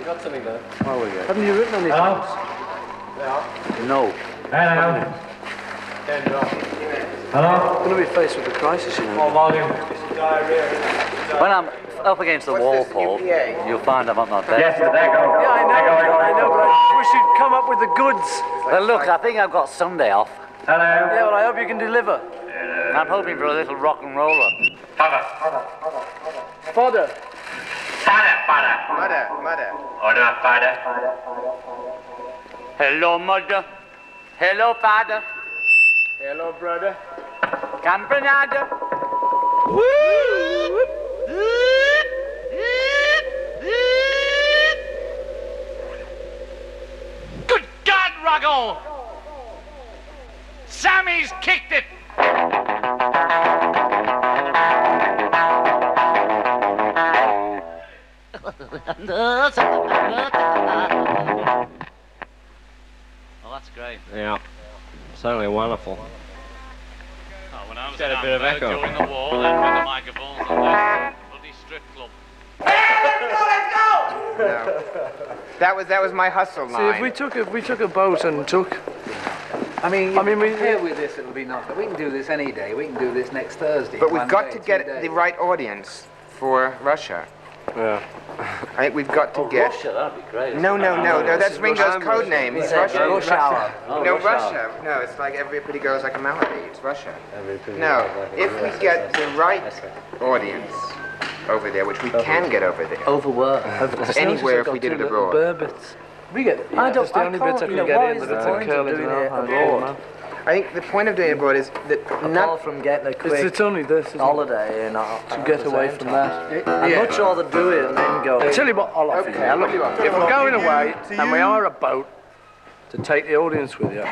You got something there? Oh, we go. Haven't you written anything? No. Hello. Hello. Going to be faced with a crisis, you know. More volume. When I'm up against the wall, Paul, you'll find I'm on my bed. Yes, there go. Yeah, I know, I know, but I wish you'd come up with the goods. Well, look, I think I've got Sunday off. Hello. Yeah, well, I hope you can deliver. Hello. I'm hoping for a little rock and roller. Father. Fodder. Father, father. Mother, mother. Order, father. Hello, mother. Hello, father. Hello, brother. Campanada. Good God, Ruggle! Sammy's kicked it! Oh, that's great. Yeah. Certainly wonderful. Oh, when I was Get a in bit of Hamburg echo. during the war, then with the microphones on the bloody strip club. No. That was that was my hustle line. See, if we took if we took a boat and took, I mean, I mean, we- here with this, it'll be nothing. We can do this any day. We can do this next Thursday. but we've one got day, to get days. the right audience for Russia. Yeah, I think we've got to oh, get. Russia, that'd be great. No, no, no, no. That's Ringo's code name. It's Russia. Rush hour. Oh, No, rush. Russia. No, it's like every pretty girl's like a melody. It's Russia. No, if we get the right audience over there, which we can get over there, Overwork. anywhere if we did it abroad. Burbits. We get. Yeah, I don't- that's the I only bits I can't, can you know, get in is that the it's point a of curly doing it oh, abroad? I think the point of doing it abroad is that Apart not. from getting a It's, quick it's only this. isn't it? holiday and uh, To get away from that. I'd much rather do it and then go. I tell you what, I'll offer you. Okay, Now, what look, you want? if we're going away and we hire a boat to take the audience with you,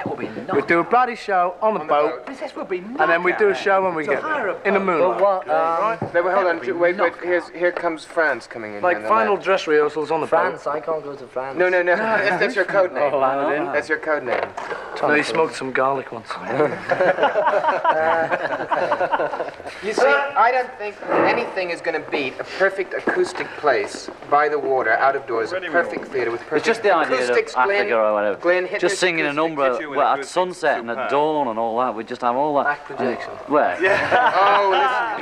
we do a bloody show on the boat, This will be and then we do a show when we get there in the moonlight. What, um, Wait, wait, hold on. Wait, wait. Here's here comes France coming in. Like final left. dress rehearsals on the France? I can't go to France. No, no, no. That's, that's your code name. That's your code name. No, he smoked some garlic once. You see, I don't think anything is going to beat a perfect acoustic place by the water, out of doors, a perfect theater with perfect It's just the idea of acoustics. Africa Glenn, or whatever. Glenn hit just this singing a acoustic. number well, at sunset and at dawn and all that. We just have all that. Back projection. Where? Oh, listen.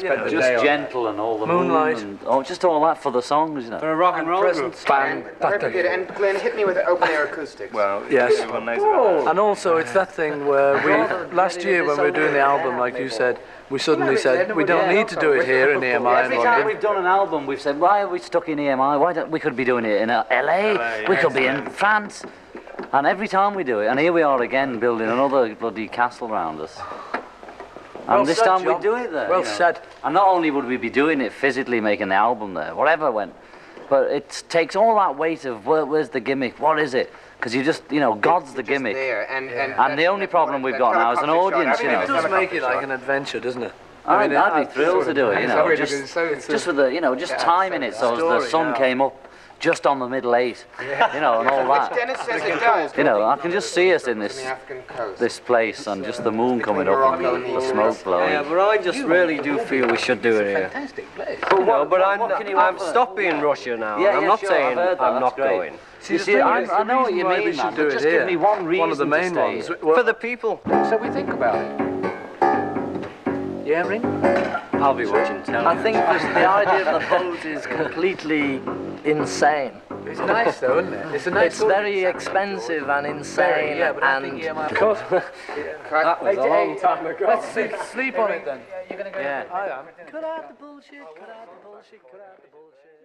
I'm, you know, Just gentle and all the Moonlight. moon and oh, just all that for the songs, you know. For a rock and roll group. And perfect theater. And Glenn hit me with the open air acoustics. Well, Yes. knows about that. And also, it's that thing where we, last year when we were doing the album, like you said, we suddenly said, we don't need to do it here in EMI Every time we've done an album, we've said, why are we stuck in EMI? Why don't we could be doing it in uh, LA? we could be in France. And every time we do it, and here we are again building another bloody castle around us. And Well this said, time we John. do it there. Well you know. said. And not only would we be doing it physically, making the album there, whatever went, but it takes all that weight of where, where's the gimmick? What is it? Because you just, you know, God's the gimmick. There. And, and, And the only problem we've got now is an audience, you know. It does make it like an adventure, doesn't it? I mean, I'd it- be thrilled to do it, you know. Just, been so- just with the, you know, just Yeah, timing it so as the sun yeah. came up just on the middle eight, you know, and all Which that. Dennis says it does. You know, I can just see us in this the African coast. this place and just the moon coming up and and the the smoke blowing. Yeah, but I just really do feel we should do it here. Fantastic place. But No, but I'm, what can you I'm offer? stopping Russia now. Yeah, I'm yeah, not sure, saying I've heard that, I'm not great. going. You see, thing I, I know what you why mean, we should man, do but it just here, give me one reason One of the main ones. Well, For the people. So we think about it. Yeah, Ring? I'll be watching telly. I think this, the idea of the boat is completely insane. It's nice though, isn't it? It's a nice It's very expensive and insane yeah, but I think and you might That was a long time ago. let's sleep, sleep on it then. You're gonna go yeah. I am. Cut out the bullshit, cut out the bullshit, cut out the bullshit.